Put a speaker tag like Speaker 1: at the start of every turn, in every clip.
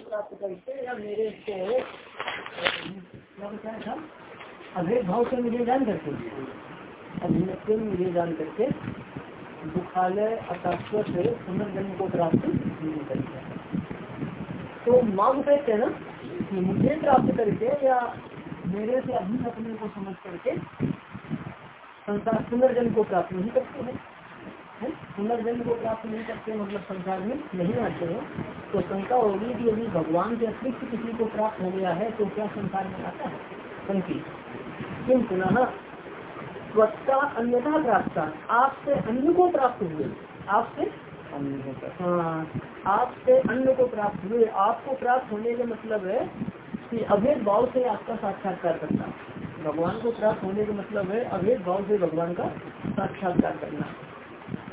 Speaker 1: प्राप्त करके या मेरे से भाव से मुझे जान करते अभिनत्व मुझे जान करके दुखालय से पुनर्जन्म को प्राप्त नहीं करते तो मांग कहते हैं ना मुझे प्राप्त करके या मेरे से अभिन्न अपने को समझ करके संसार पुनर्जन्म को प्राप्त नहीं करते हैं पुनर्जन्म को प्राप्त नहीं करते मतलब संसार में नहीं आते हैं। तो शंका होगी कि यदि भगवान के अतिरिक्त किसी को प्राप्त हो गया है तो क्या संसार में आता है? शंकी। किम पुनः? स्वच्छता अन्यथा प्राप्त। आपसे अन्य को प्राप्त हुए। आपसे? हाँ आपसे अन्य को प्राप्त हुए। आपको प्राप्त होने का मतलब है कि अभेद भाव से आपका साक्षात्कार करना। भगवान को प्राप्त होने का मतलब है अभेद भाव से भगवान का साक्षात्कार करना।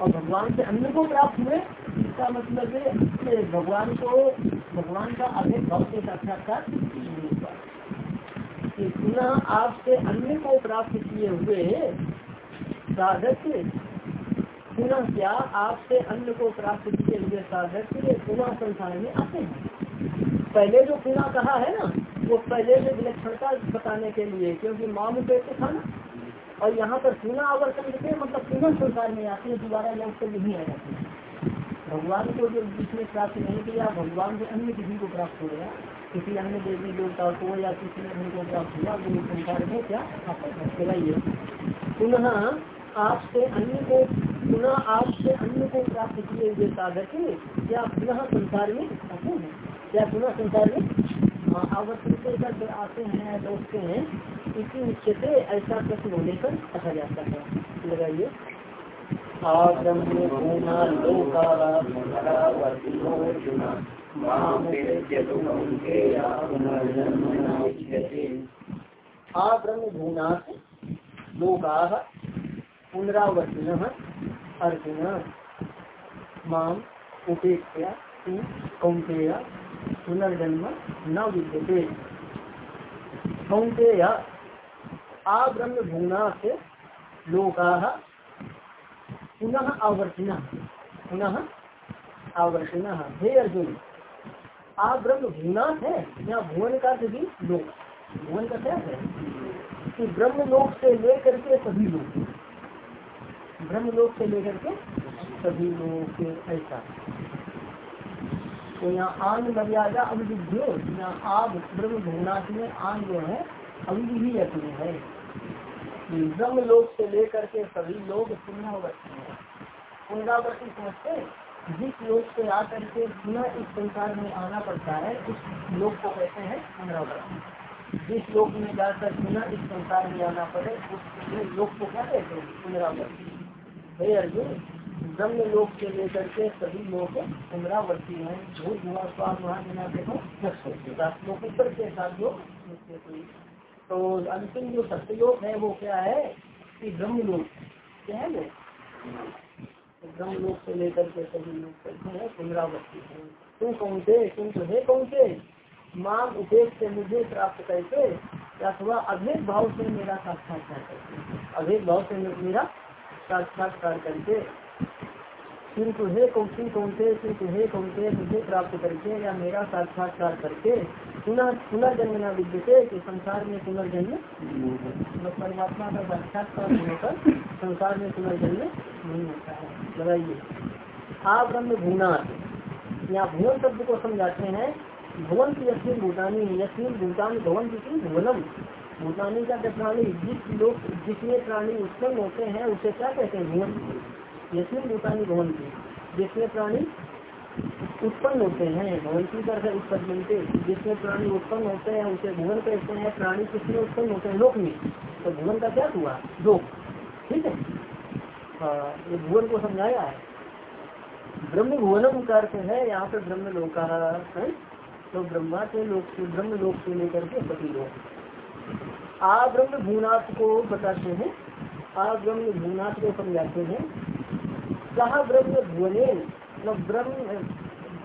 Speaker 1: और भगवान से अन्य को प्राप्त हुए, इसका मतलब है भगवान को, भगवान का अभेद भाव से साक्षात्कार पुनः आपसे अन्य को प्राप्त किए हुए साधक पुनः क्या आपसे अन्य को प्राप्त किए हुए साधक पुनः संसार में आते हैं। पहले जो पुनः कहा है ना, वो पहले से विलक्षणता बताने के लिए, क्योंकि माम पे था ना। और यहाँ पर पुनः आवर्तन के मतलब पुनः संसार में आते हैं, दोबारा लोग से नहीं आ जाते भगवान को जो जिसने प्राप्त नहीं किया, भगवान से अन्य किसी को प्राप्त हो गया, किसी अन्य देवी, देवता को या किसी अन्य को प्राप्त हुआ वो संसार में क्या चलाइए। पुनः आपसे अन्य को, पुनः आपसे अन्य को प्राप्त किए हुए साधक क्या पुनः संसार में आते हैं? क्या पुनः संसार में? आवर्तन से आते हैं, लौटते हैं। इसी उच्चते ऐसा प्रश्न होने पर कहा जाता है। लगाइए। आ लोका पुनरावर्तिन अर्जुन। माम उपेक्षा कौंतेय पुनर्जन्म न विद्यते। कौंतेय आ ब्रह्म भूना से लोका पुनः आवर्तिना पुनः आवर्तिना। हे अर्जुन आ ब्रह्म भूना है यहाँ भुवन का भी लोक भुवन का क्या है? कि ब्रह्म लोक से लेकर के सभी लोग। ब्रह्म लोक से लेकर के सभी लोग, ऐसा। तो यहाँ आंग मर्यादा अभिवृद्धियो यहाँ आग ब्रह्म भुवनाथ में आंग जो है अभी भी अपनी है। ब्रह्म लोक से लेकर के सभी लोग पुनरावर्ती है। पुनरावर्ती समझते जिस लोग से आकर के पुनः इस संसार में आना पड़ता है, उस लोग को कहते हैं पुनरावर्ती जिस लोक में जाकर पुनः इस संसार में आना पड़े, उस लोक को क्या कहते हैं? पुनरावर्ती हे अर्जुन, ब्रह्म लोक से लेकर के सभी लोग पुनरावर्ती है। भूत भुआ स्वाद महाजना देखो सात लोग ऊपर के साथ लोग तो अंतिम जो सत्यलोक है वो क्या है कि ब्रह्म लोक क्या है वो? ब्रह्म लोक से लेकर के सभी लोग करते हैं पुनरावर्ती है। तुम कौन से तुम तो है कौन से माम उपेक्ष से मुझे प्राप्त करके अथवा अभेद भाव से मेरा साक्षात्कार करके अभेद भाव से मेरा साक्षात्कार करके किंतु हे कौन कौनते किंतु हे कौनते मुझे प्राप्त करके या मेरा साक्षात्कार करके पुनः पुनर्जन्म न विद्यते कि संसार में पुनर्जन्म मतलब परमात्मा का साक्षात्कार होने पर संसार में पुनर्जन्म नहीं होता है। बताइए आ ब्रह्म भूना यहाँ भुवन शब्द को समझाते हैं। भुवन की यशवीन भूटानी यशवीन भूटान भवन की? भुवनम। भूटानी का प्राणी जिस लोग जिसमें प्राणी उत्पन्न होते हैं, उसे क्या कहते हैं? भुवन। जिसमें भूतानी भवंती जिसमें प्राणी उत्पन्न होते हैं भवंती उत्पन्न बनते जिसमें प्राणी उत्पन्न होते हैं, उसे भुवन कहते हैं, प्राणी किसमें उत्पन्न होते हैं, लोक में। तो भुवन का क्या हुआ? लोक। ठीक है? हाँ ये भुवन को समझाया है। ब्रह्म भुवनम का है, यहाँ पे ब्रह्म लोका है। तो ब्रह्मा के लोक से, ब्रह्म लोक से लेकर के सभी लोग आ ब्रह्म भूनाथ को बताते हैं। आ ब्रह्म भूनाथ को समझाते हैं। कहा ब्रह्म भुवने मतलब ब्रह्म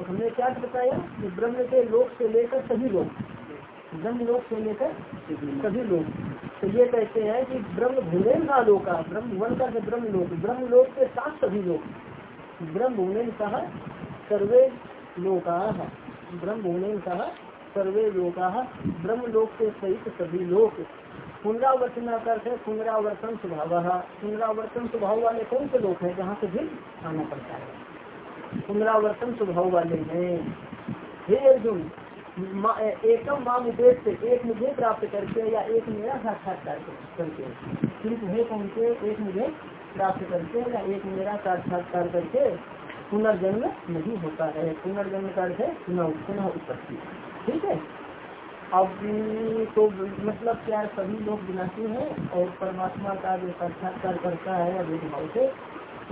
Speaker 1: हमने क्या बताया? कि ब्रह्म के लोक से लेकर सभी लोग। ब्रह्म लोक से लेकर सभी लोग। तो ये कहते हैं कि ब्रह्म भुवन का लोका ब्रह्म भुवन का ब्रह्म लोक ब्रह्म लोक के साथ सभी लोग। ब्रह्म भूमि कहा? सर्वे लोका। ब्रह्म भूमि कहा? सर्वे लोका। ब्रह्म लोक के सहित सभी लोग। पुनरावर्तन करते पुनरावर्तन स्वभाव। पुनरावर्तन स्वभाव वाले कौन से लोग हैं जहाँ से भी आना पड़ता है? पुनरावर्तन स्वभाव वाले हैं। हे अर्जुन एकम माम उद्देश्य एक मुझे प्राप्त करके या एक मेरा साक्षात्कार करके? सिर्फ़ है कौन से? एक मुझे प्राप्त करके या एक मेरा साक्षात्कार करके पुनर्जन्म नहीं होता है। पुनर्जन्म का अर्थ है पुनः उत्पत्ति। ठीक है? अब तो मतलब क्या सभी लोग विनाशी हैं और परमात्मा का जो साक्षात्कार करता है भेदभाव से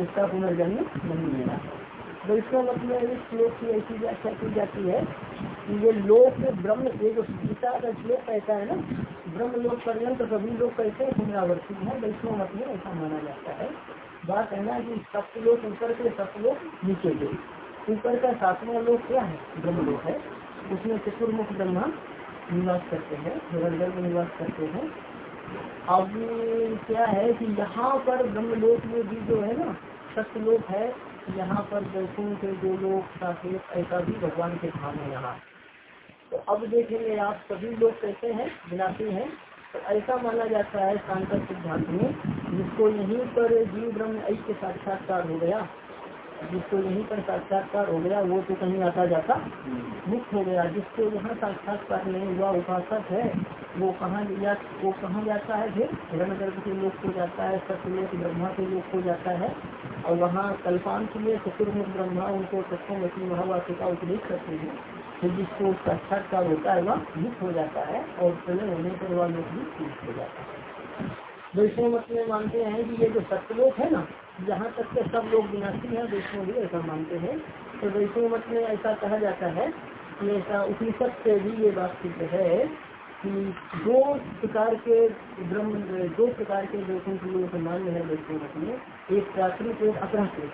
Speaker 1: उसका पुनर्जन्म नहीं मिला। तो इसका मतलब इस श्लोक की ऐसी व्याख्या की जाती है कि ये लोक ब्रह्म, ये जो गीता का श्लोक कहता है ना ब्रह्म लोक पर्यंत तो सभी लोग कैसे पुनरावर्ती है, वैष्णव मत में ऐसा माना जाता है। बात है ना कि सप्तलोक ऊपर के सप्तलोक नीचे। के ऊपर का सातवा लोक क्या है? ब्रह्म लोक है। उसमें चतुर्मुख ब्रह्मा निवास करते हैं निरंतर में निवास करते हैं। अब क्या है कि यहाँ पर ब्रह्मलोक में भी जो है ना सत्यलोक है, यहाँ पर के जो लोग ऐसा भी भगवान के धाम है यहाँ। तो अब देखेंगे, आप सभी लोग कैसे हैं, विनाशी हैं तो ऐसा माना जाता है सांकर सिद्धांत में, जिसको यहीं पर जीव ब्रह्म ऐक्य साक्षात्कार हो गया। जिसको यहीं पर साक्षात्कार हो गया, वो तो कहीं आता जाता मुक्त हो गया। जिसको यहाँ साक्षात्कार नहीं हुआ, उपासक है, वो कहाँ वो कहाँ जाता है फिर? हिरण गर्भ के लोग को जाता है, सत्यलोक ब्रह्मा के लोग को जाता है और वहाँ कल्पान के लिए चतुर्मुख ब्रह्मा उनको सत्यम महावाक्य का उपदेश करते हैं। फिर जिसको साक्षात्कार होता है, वह मुक्त हो जाता है और प्रलय होने पर वह लोग भी मुक्त हो जाता है। वैष्णव मत में मानते हैं कि ये जो सत्यलोक है ना जहाँ तक के सब लोग विनाशी हैं वैष्णव भी ऐसा मानते हैं। तो वैष्णव मत में ऐसा कहा जाता है कि ऐसा उपनिषद से भी ये बात सिद्ध है कि दो प्रकार के ब्रह्म, दो प्रकार के वैकुंठ लोग मान्य है वैष्णव मत में, एक प्राकृत एक अप्राकृत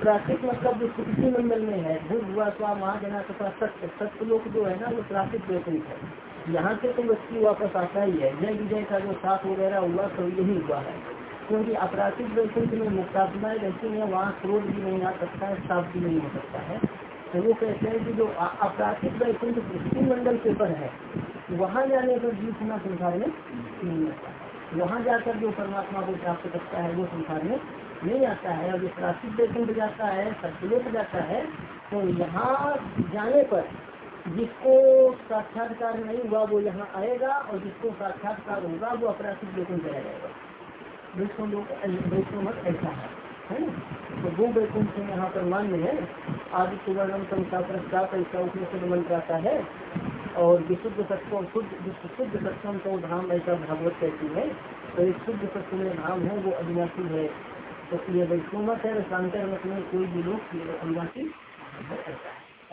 Speaker 1: प्राकृत मतलब जो कृषि मंडल में है भूत हुआ स्वा महाजना, तथा सत्य। सत्य लोग जो है ना, वो प्राकृत वैकुंठ है यहाँ से तो व्यक्ति वापस आता ही है। जय विजय का जो साथ वगैरह हुआ तो यही हुआ है। क्योंकि अपराधिक वैकुंठ में मुक्तात्माएँ रहती है वहाँ क्रोध भी नहीं आ सकता है साफ़ भी नहीं हो सकता है। तो वो कहते हैं कि जो अपराधिक वैकुंठ पृथ्वी मंडल के ऊपर है, वहाँ जाने पर जीव पुनः संसार में नहीं आता वहाँ जाकर जो परमात्मा को प्राप्त करता है, वो संसार में नहीं आता है। और जो प्राकृतिक वैकुंठ जाता है सत्योक जाता है तो यहाँ जाने पर जिसको साक्षात्कार नहीं हुआ, वो यहाँ आएगा, और जिसको साक्षात्कार होगा, वो अपराधिक वैकुंठ चला जाएगा। वैष्णव लोग वैष्णव ऐसा है है ना? तो वो वैकुंठ यहाँ पर मान्य है आदि सुवर्णम संख्या प्रस्ताव ऐसा उपनिषद मंत्र आता है, और विशुद्ध सत्व शुद्ध शुद्ध सत्वम तो धाम ऐसा भागवत कहती है तो एक शुद्ध सत्व में धाम है, वो अविनाशी है। तो ये वैष्णव मत है शांकर मत में कोई भी लोग अविनाशी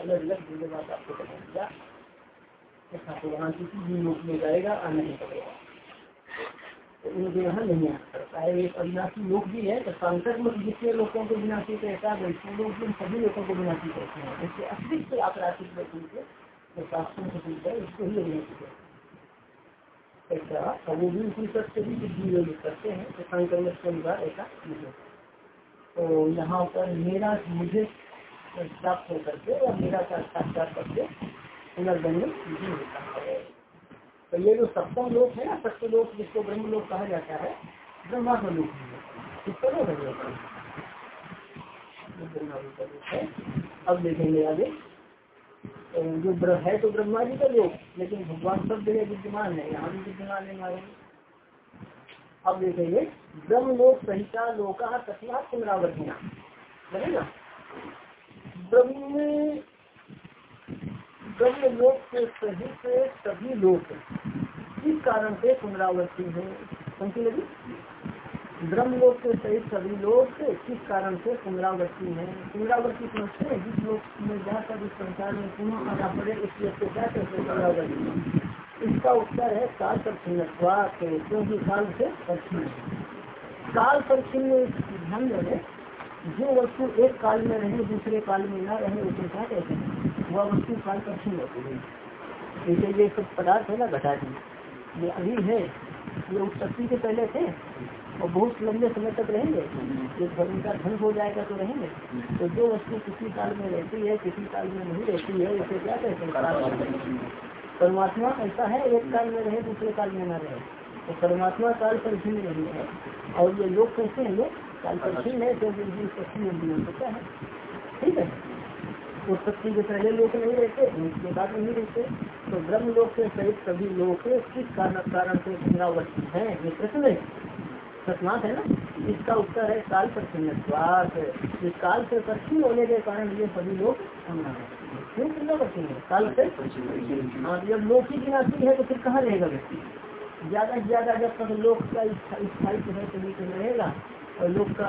Speaker 1: अलग अलग बात आपको पता तो वहाँ किसी भी लोग में जाएगा, आना नहीं पड़ेगा। यहाँ नहीं आ सकता है अविनाशी लोग भी है सांसद में जितने लोगों को विनाशी कहता है लोग सभी लोगों को विनाशी कहते हैं। इसके अतिरिक्त आपराधिक व्यक्ति के जो से उसको ही कहते हैं ऐसा भी करते हैं तो संकल्प के अनुसार ऐसा नहीं तो यहाँ पर मेरा, मुझे प्राप्त होकर के और मेरा साक्षात्कार करके पुनर्जन्म नहीं होता है। तो ये जो सप्तम लोक है ना सत्य लोक जिसको ब्रह्म लोक कहा जाता है ब्रह्मा का लोक है। अब देखेंगे आगे। तो जो है तो ब्रह्मा जी का लोक, लेकिन भगवान सब जगह विद्यमान है। यहाँ भी विद्यमान है हमारे। अब देखेंगे, ब्रह्म लोक संहिता लोका तस्मा पुनरावर्तिना। ब्रह्म ब्रह्म लोक के सहित सभी लोग किस कारण से पुनरावर्ती है समझी लगी? ब्रह्म लोक के सहित सभी लोग किस कारण से पुनरावर्ती है पुनरावर्ती समझते हैं, जिस लोक में जाकर इस संसार में पुनः आना पड़े इसलिए तो क्या कहते पुनरावर्ती इसका उत्तर है काल पर क्योंकि काल से परछिन्न काल पर छिन्न ध्यान रहे जो वस्तु एक काल में रहे, दूसरे काल में न रहे, उसे क्या कहते हैं? वह वस्तु काल पर छीन होती है जैसे ये सब पदार्थ है ना, घटा दी ये अभी है, ये उत्पत्ति के पहले थे, और बहुत लंबे समय तक रहेंगे। जब उनका धन हो जाएगा तो रहेंगे। तो जो वस्तु किसी काल में रहती है, किसी काल में नहीं रहती है, उसे क्या कहते हैं? परमात्मा ऐसा है, एक काल में रहे, दूसरे काल में न रहे। तो परमात्मा काल पर भिन्न नहीं है, और ये लोग कैसे हैं? लोग काल पर भिन्न है क्योंकि उनकी क्या है? ठीक है। उत्पत्ति के पहले लोग नहीं रहते उसके बाद नहीं रहते। तो ब्रह्म लोग के सहित सभी लोग किस कारण कारण से पुनरावर्ती है? ये प्रश्न है। प्रश्नार्थ है ना? इसका उत्तर है काल पर इस काल से पश्चिम होने के कारण ये सभी लोग क्यों पुनरावर्ती है? काल से? हाँ जब लोग की गिनाती है तो फिर कहाँ रहेगा व्यक्ति? ज़्यादा से ज़्यादा जब तक लोग का स्थायित्व है तभी तो रहेगा। और लोग का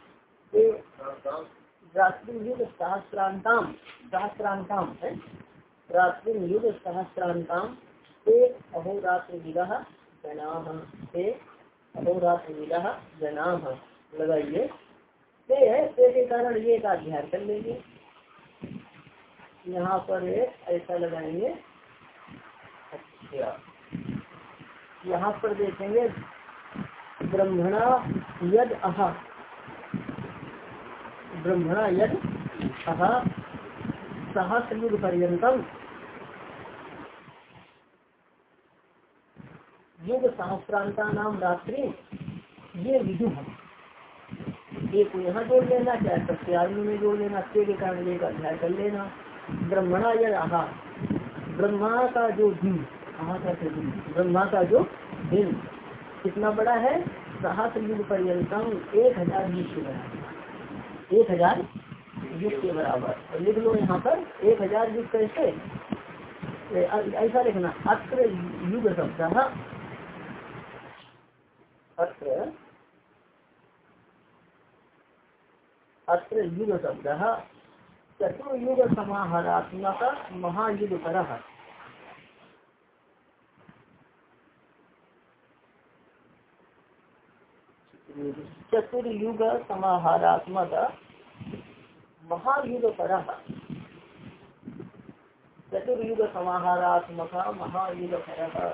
Speaker 1: सहस्रांताम सहस्रांताम है। सहस्रांताम अहोरात्र जनाह अहोरात्र जनाह लगाइए। है के कारण ये का अध्ययन कर लेंगे यहाँ पर ऐसा लगाएँगे। अच्छा। यहाँ पर देखेंगे, ब्रह्मणा यद अहा। ब्रह्मणा यद सहस्रयुग पर्यतम युग सहस्रांता नाम रात्रि ये विदु। है एक यहाँ जोड़ लेना, चाहे सत्याग्नि में जोड़ लेना के कारण एक अध्याय कर लेना। ब्रह्मणा यद आहा। ब्रह्मा का जो दिन, आहा का दिन? ब्रह्मा का जो दिन। कितना बड़ा है? सहस्र युग एक हज़ार युग के बराबर एक हज़ार युग के बराबर। लिख लो यहाँ पर, एक हज़ार युग कैसे? ऐसा लिखना, अत्र युग शब्द अत्र अत्र युग शब्द चतुर्युग समाहारात्मक महायुग पर चतुर्युग समाहारात्मक महायुग पर चतुर्युग समाहारात्मक महायुग पर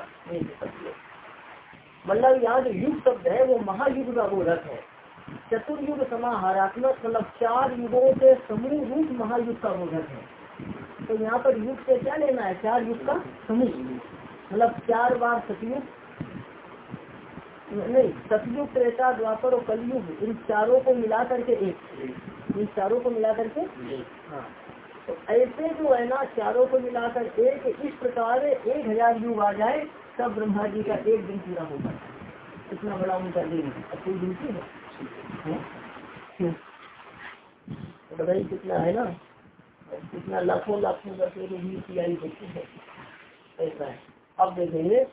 Speaker 1: मतलब यहाँ जो युग शब्द है, वो महायुग का बोधक है। चतुर्युग समाहारात्मक मतलब चार युगों के समूह रूप महायुग का बोधक है। तो यहाँ पर युग से क्या लेना है? चार युग का समूह। मतलब चार बार सतयुग नहीं, सतयुग त्रेता, द्वापर और कलयुग, इन चारों को मिला करके एक। इन चारों को मिला करके हाँ। तो ऐसे जो है ना, चारों को मिलाकर एक, इस प्रकार एक हज़ार युग आ जाए, तब ब्रह्मा जी का एक दिन पूरा होगा। इतना बड़ा उनका दिन अब कोई गिनती है। तो बताइए कितना है ना? कितना लाखों लाखों का आई होती है। ऐसा है। अब देखेंगे।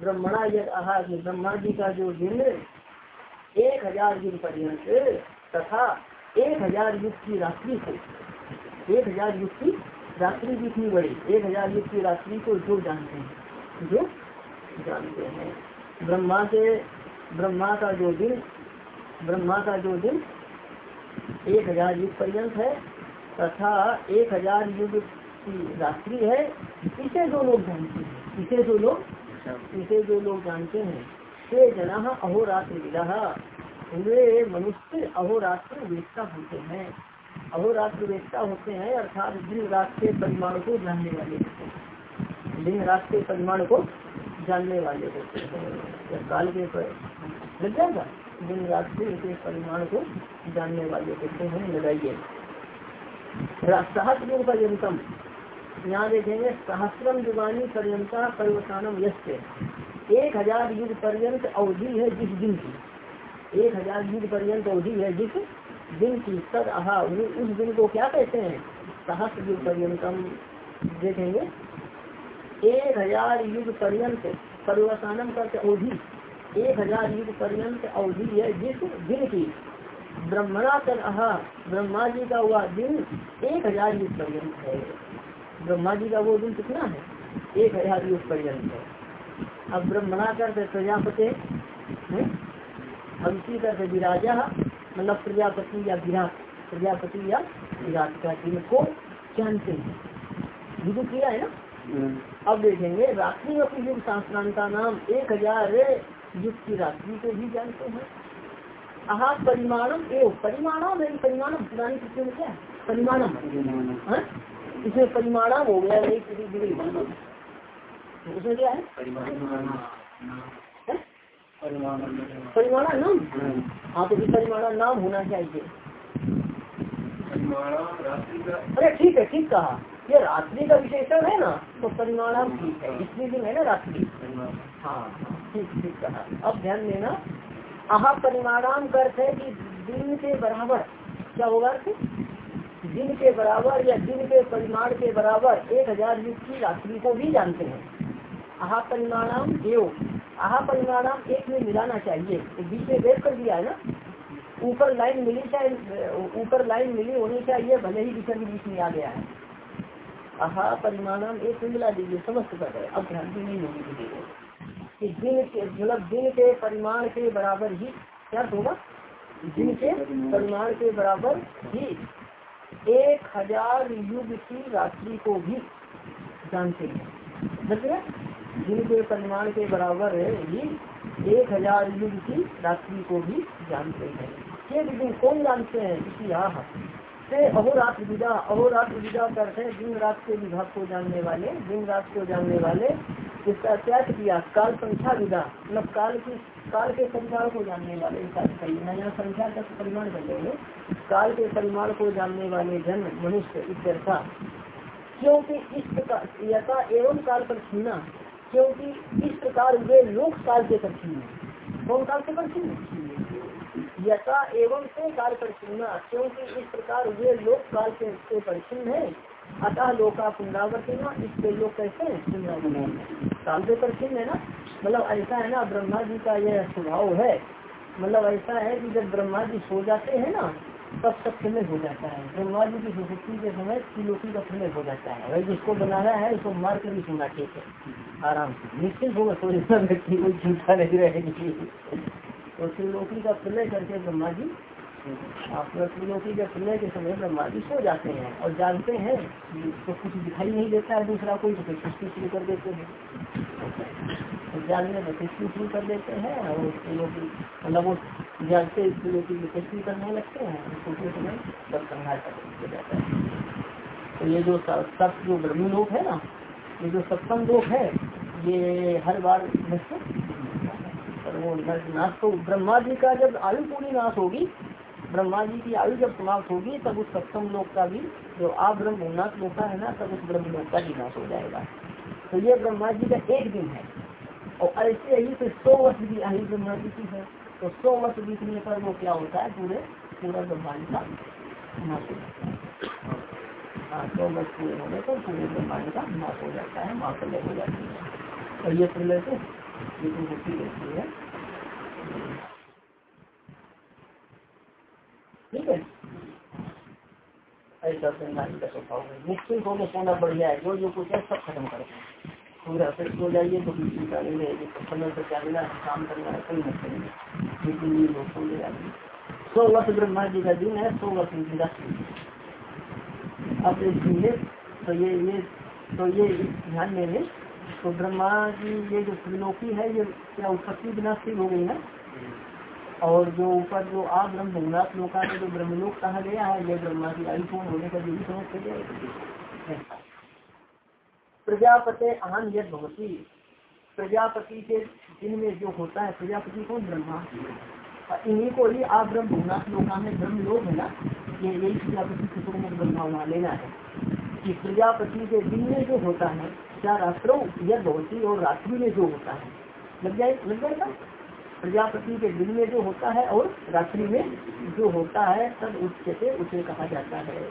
Speaker 1: ब्रह्मणा यद आहा कि ब्रह्मा जी का जो दिन एक हज़ार युग पर्यंत तथा एक हज़ार युग की रात्रि को एक हज़ार युग की रात्रि जितनी बड़ी, एक हज़ार युग की रात्रि को जो जानते हैं, जो जानते हैं। ब्रह्मा के ब्रह्मा का जो दिन, ब्रह्मा का जो दिन एक हज़ार युग पर्यंत है, तथा एक हज़ार युग की रात्रि है, इसे जो लोग जानते हैं, इसे जो लोग इसे जो लोग जानते हैं, ते जना अहोरात्र विदा वे मनुष्य अहोरात्र वेदता होते हैं। अहोरात्र वेदता होते हैं, अर्थात दिन रात के परिमाण को जानने वाले दिन रात के परिमाण को जानने वाले होते हैं। काल के लग जाएगा? दिन रात के परिमाण को जानने वाले होते हैं। लगाइए। सहस्र पर्यतम यहाँ देखेंगे सहस्रम युगानी पर्यंता परिवर्तनम यश एक हज़ार युग पर्यंत अवधि है जिस दिन की। एक हज़ार युग पर्यंत अवधि है जिस दिन की। तद आहा उस दिन को क्या कहते हैं? सहस्र युग पर्यंतम देखेंगे। एक हज़ार युग पर्यंत परिवर्तनम करते अवधि? एक हज़ार युग पर्यंत अवधि है जिस दिन की। ब्रह्मणा कर अहा ब्रह्मा जी का हुआ दिन एक हज़ार युग पर्यंत है। ब्रह्मा जी का वो दिन कितना है? एक हज़ार युग पर्यंत है। अब ब्रह्मणा करते प्रजापति इसी करते विराजा मतलब प्रजापति या विराट प्रजापति या विराट का दिन को जानते हैं। विदु किया है ना? हम्म। अब देखेंगे रात्रि अपनी युग शास्त्रांता नाम एक हज़ार युग की रात्रि को भी जानते हैं। आहा परिमाणम एव परिमाणम परिमाणम पुरानी में क्या है? परिमाणम? इसमें परिमाणाम हो गया नहीं किसी डिग्री उसमें क्या है? परिमाणा नाम? हाँ तो परिमाणा नाम होना चाहिए। अरे ठीक है ठीक कहा। ये रात्रि का विशेषण है ना तो परिमाणम ठीक है। इसलिए दिन है ना रात्रि। हाँ ठीक ठीक कहा। अब ध्यान देना। आहा परिमाणाम अर्थ है कि दिन के बराबर। क्या होगा दिन के बराबर या दिन के परिमाण के बराबर एक हज़ार युग की रात्रि को भी जानते हैं। आहा परिमाणाम देव। आहा परिमाणाम एक में मिलाना चाहिए। बीच में वेद कर दिया है ना? ऊपर लाइन मिली चाहे, ऊपर लाइन मिली होनी चाहिए, भले ही विचर के बीच में आ गया है। आहा परिमाणाम एक में मिला दीजिए, समस्त कर रहे अब ध्यान नहीं होगी कि दिन के मतलब दिन के परिमाण के बराबर ही क्या होगा? दिन के परिमाण के बराबर ही एक हज़ार युग की रात्रि को भी जानते हैं। दिन के परिमाण के बराबर ही एक हज़ार युग की रात्रि को भी जानते हैं। ये दिन कौन जानते हैं? इसी से अहोरात्र विदा अहोरात्र विदा करते हैं दिन रात के विभाग को जानने वाले, दिन रात को जानने वाले इसका त्याग किया, काल संख्या विदा मतलब काल की, काल के संख्या को जानने वाले यहाँ संख्या का परिमाण कर काल के परिमाण को जानने वाले जन, मनुष्य इत्यर्था क्योंकि इस प्रकार यथा एवं काल पर छीना क्योंकि इस प्रकार वे लोक काल के पर छीन कौन काल के पर छीन यथा एवं से काल पर छीना क्योंकि इस प्रकार वे लोक काल के पर छीन है। अतः लोका पुनरावर्ती इसके लोग कैसे पुनरावर्ती पर चिन्ह है ना? मतलब ऐसा है ना, ब्रह्मा जी का यह स्वभाव है। मतलब ऐसा है कि जब ब्रह्मा जी सो जाते हैं ना तब सब समय हो जाता है। ब्रह्मा जी की सुशक्ति के समय त्रिलोकी का समय हो जाता है। अगर जिसको बनाना है, उसको मार कर ही सुना, ठीक है। आराम से। निश्चित होगा सो व्यक्ति कोई चिंता नहीं रहेगी। तो त्रिलोकी का प्रलय करके ब्रह्मा जी त्रिलोकी के प्रलय के समय ब्रह्मा जी सो जाते हैं और जानते हैं तो कुछ दिखाई नहीं देता है दूसरा कोई तो फिर शुरू कर देते हैं। जानने में शुरू कर देते हैं और मतलब वो जानते त्रिलोकी की सृष्टि करने लगते हैं सोते समय सब संहार कर जाता है। तो ये जो सब जो ब्रह्मी लोग है ना, ये जो सप्तम लोग है, ये हर बार पर वो नाश तो ब्रह्मा जी का जब आयु पूरी नाश होगी ब्रह्मा जी की आयु जब समाप्त होगी, तब उस सप्तम लोक का भी जो आप ब्रह्म उन्नाथ होता है ना, तब उस ब्रह्म लोक का भी नाश हो जाएगा। तो ये ब्रह्मा जी का एक दिन है। और ऐसे ही फिर सौ वर्ष भी आयु ब्रह्मा जी की है तो सौ वर्ष बीतने पर वो क्या होता है? पूरे, पूरा ब्रह्मांड का नाश हो जाता है। हाँ सौ वर्ष पूरे होने पर पूरे ब्रह्मांड का नाश हो जाता है महाप्रलय हो जाती है। और ये प्रलय से तो होती रहती है। ठीक है? ऐसा संज्ञानी का स्वभाव है। निश्चित होकर सोना बढ़िया है, जो जो कुछ है सब खत्म करते हैं पूरा फिर सो जाइए तो कुछ चिंता समय मिला काम करना है कोई ये सो वर्ष ब्रह्मा जी का दिन है, सौ वर्ष तो ये ये तो ये ध्यान देंगे तो ब्रह्मा जी ये जो त्रिलोकी है, ये क्या उत्पत्ति विनाश हो गई है और जो ऊपर जो आ ब्रह्म भूनाथ लोका जो ब्रह्मलोक कहा गया है, ये ब्रह्मा आयु पूर्ण होने का यही समझ कर प्रजापति आन यद भवती। प्रजापति के दिन में जो होता है, प्रजापति को ब्रह्मा? इन्हीं को ही आप ब्रह्म भूनाथ लोका में ब्रह्म लोग है ना, ये यही प्रजापति क्षेत्र में ब्रह्मा वहाँ लेना है। कि प्रजापति के दिन में जो होता है क्या रात्रों यद भवती और रात्रि में जो होता है। लग जाए, लग जाएगा प्रजापति के दिन में जो होता है और रात्रि में जो होता है, तब उससे उसे कहा जाता है।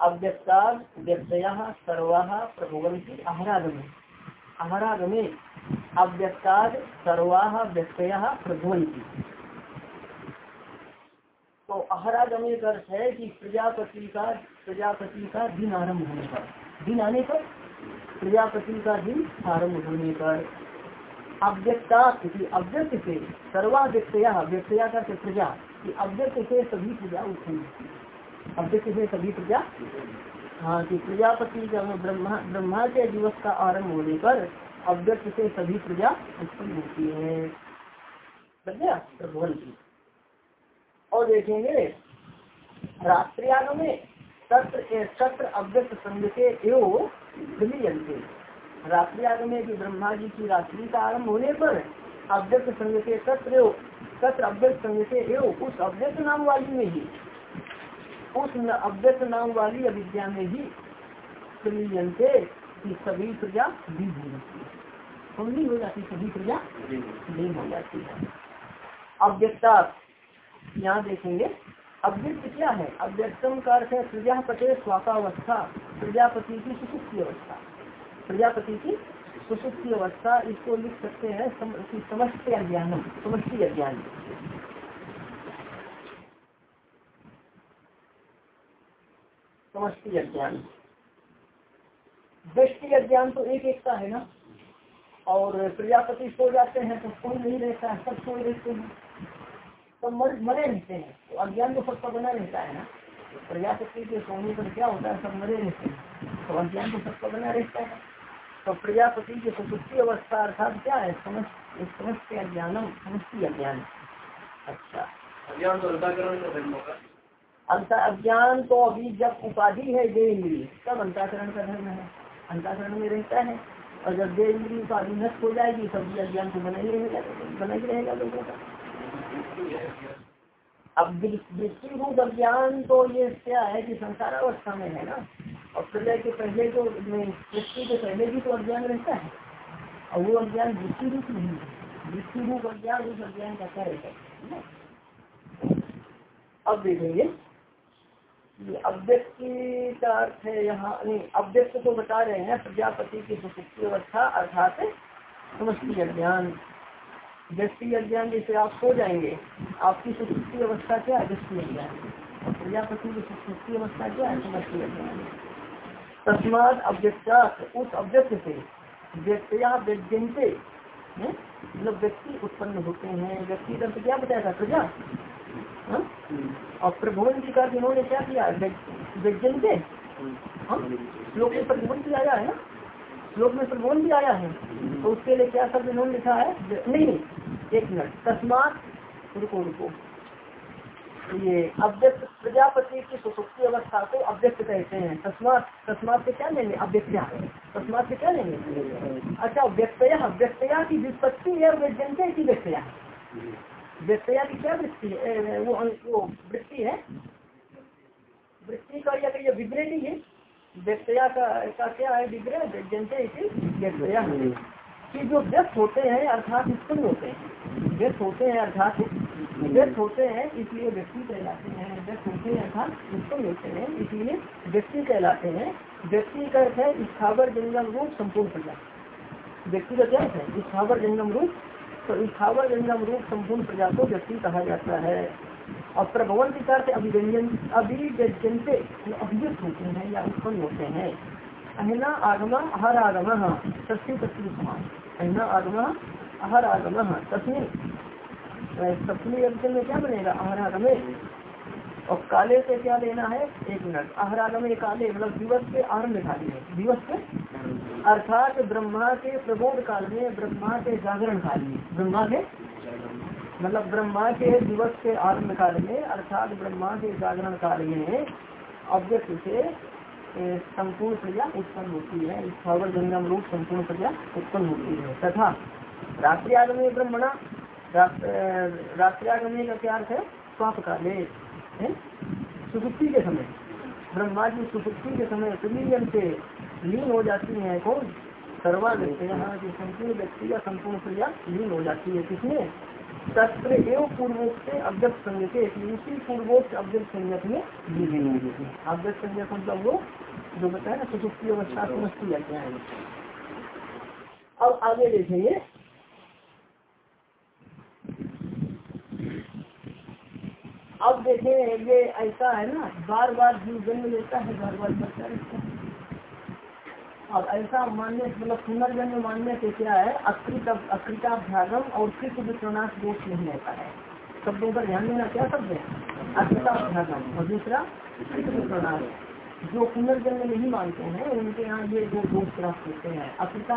Speaker 1: अव्यक्ता सर्वा प्रभुवंती अहरागमे अहरागमे अव्यक्ता, सर्वा प्रभुवंती तो अहरागमे का अर्थ है कि प्रजापति का प्रजापति का दिन आरंभ होने पर, दिन आने पर प्रजापति का दिन आरंभ होने पर अव्यक्ता अव्यक्त से सर्वा व्यक्तया व्यक्तया का प्रजा, की अव्यक्त से सभी प्रजा उत्पन्न अव्यक्त से सभी प्रजा हाँ कि प्रजापति जब ब्रह्मा के दिवस का आरंभ होने पर अव्यक्त से सभी प्रजा उत्पन्न होती है। समझा? प्रभुवंती और देखेंगे रात्रियाग में सत्र सत्र अव्यक्त के एवं रात्रियाग में कि ब्रह्मा जी की रात्रि का आरंभ होने पर अव्यक्त के सत्र सत्र अव्यक्त के एवं, उस अव्यक्त नाम वाली में ही उस अव्यक्त नाम वाली अविद्या में ही प्रलियंते की सभी प्रजा लीन हो। जाती है कौन हो जाती सभी प्रजा लीन हो जाती है। अव्यक्ता यहाँ देखेंगे। अव्यक्त क्या है? अव्यक्तम का अर्थ है प्रजापति स्वापावस्था प्रजापति की सुसुप्ति अवस्था। प्रजापति की सुसुप्ति अवस्था इसको लिख सकते हैं समस्ती अज्ञान समस्ती अज्ञान। समष्टि अज्ञान। दृष्टि अज्ञान तो एक एकता है ना? और प्रजापति सो जाते हैं तो कोई नहीं रहता है, सब सो रहते हैं। सब मर, मरे रहते हैं। तो अज्ञान तो सबका बना रहता है ना? प्रजापति के सोने पर क्या होता है, सब मरे रहते हैं। तो अज्ञान तो सबका बना रहता है। तो प्रजापति की सुसुप्ति अवस्था अर्थात क्या है? समस्त समस्त अज्ञानम समस्ती अज्ञान। अच्छा। अज्ञान तो अंत अज्ञान तो अभी जब उपाधि है दे इंद्री तब अंताकरण का धर्म है। अंताकरण में रहता है, और जब दे इंद्री उपाधि नष्ट हो जाएगी, तब अज्ञान तो बना ही रहेगा, बना ही रहेगा लोगों का। अब दृष्टि रूप अज्ञान तो ये क्या है कि संसार अवस्था में है ना? और प्रलय के पहले तो दृष्टि के पहले भी तो अज्ञान रहता है। और वो अज्ञान दृष्टि रूप नहीं है। दृष्टि रूप अज्ञान उस अज्ञान का क्या रहता है अब देखेंगे। अव्यक्ति का अर्थ है यहाँ, नहीं, अव्यक्त तो बता रहे हैं, प्रजापति की सुशक्ति अवस्था, अर्थात समस्ती अज्ञान। व्यक्ति अज्ञान जैसे आप सो जाएँगे, आपकी सुशक्ति अवस्था क्या है? व्यक्ति अज्ञान। प्रजापति की सुशक्ति अवस्था क्या है? समस्ती अज्ञान। तस्मात अव्यक्ता उस अव्यक्त से व्यक्तिया व्यक्ति मतलब व्यक्ति उत्पन्न होते हैं। व्यक्ति का क्या बताया था प्रजा? हाँ? और प्रभुवन का इन्होंने क्या किया? व्यजन के? हाँ? श्लोक में प्रभुवन भी आया है ना? श्लोक में प्रभुवन भी आया है। तो उसके लिए क्या शब्द इन्होंने लिखा है? नहीं एक मिनट। तस्मात रुको रुको। ये अव्यक्त प्रजापति की सुसुप्ति अवस्था को अव्यक्त कहते हैं। तस्मात तस्मात से क्या लेंगे? अव्यक्त्या। तस्मात से क्या लेंगे? अच्छा व्यक्तया व्यक्तया की विपत्ति है व्यजनते व्यक्तया। व्यक्तया की क्या वृत्ति है? वो वो वृत्ति है। वृत्ति का या ये विग्रह नहीं है व्यक्तया का, का क्या है विग्रह जनते व्यक्तया कि जो व्यक्त होते हैं अर्थात उत्पन्न होते हैं। व्यक्त होते हैं अर्थात व्यक्त होते हैं इसलिए व्यक्ति कहलाते हैं। व्यक्त होते हैं अर्थात उत्पन्न होते हैं इसलिए व्यक्ति कहलाते हैं। व्यक्ति का अर्थ है स्थावर जंगम रूप संपूर्ण प्रजा। व्यक्ति का क्या है? स्थावर जंगम रूप स्थावर जंगम रूप संपूर्ण प्रजा को व्यक्ति कहा जाता है। और प्रभवन के कार्य अभिव्यंजन, अभिव्यजनते अभिव्यक्त होते हैं या उत्पन्न होते हैं। अहना आगमा हर आगम सस्ती तस्वीर समान अहना आगमा हर आगम तस्वीर अक्षर में क्या बनेगा? अहर आगमे। और काले से क्या लेना है? एक मिनट। अहरागमे काले मतलब दिवस के आरंभ काली है। दिवस के? अर्थात ब्रह्मा के प्रबोध काल में ब्रह्मा के जागरण काल ब्रह्मा के? मतलब ब्रह्मा के दिवस के आरंभ काल में, अर्थात ब्रह्मा के जागरण काल में, अव्यक्त से संपूर्ण प्रजा उत्पन्न होती है। स्थावर जंगम रूप संपूर्ण प्रजा उत्पन्न होती है। तथा रात्रि आगमे ब्रह्मणा रात्रि आगमे का क्या अर्थ है? स्वाप काले। सुसुप्ति के समय। ब्रह्मा जी सुसुप्ति के समय तुलियन से लीन हो जाती है कौन सर्वा व्यक्ति संपूर्ण व्यक्ति या संपूर्ण प्रजा लीन हो जाती है। किसमें तत्र एवं पूर्वोक्त से अव्यक्त संज्ञक उसी पूर्वोक्त अव्यक्त संज्ञक में लीन होगी अव्यक्त संज्ञक मतलब वो जो बताया ना सुसुप्ति अवस्था समझती है क्या है। अब आगे देखेंगे। अब देखें ये ऐसा है ना बार बार जीव जन्म लेता है बार बार करता रहता है। अब ऐसा मानने मतलब पुनर्जन्म मानने से क्या है, अकृत, अकृताभ्यागम और कृत विश्वनाश दोष नहीं रहता है। शब्दों पर ध्यान देना क्या शब्द है? अकृताभ्यागम। और दूसरा, कृत विश्वनाश जो पुनर्जन्म नहीं मानते हैं, उनके यहाँ ये दो दोष प्राप्त होते हैं। अकृता